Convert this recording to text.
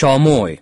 সময়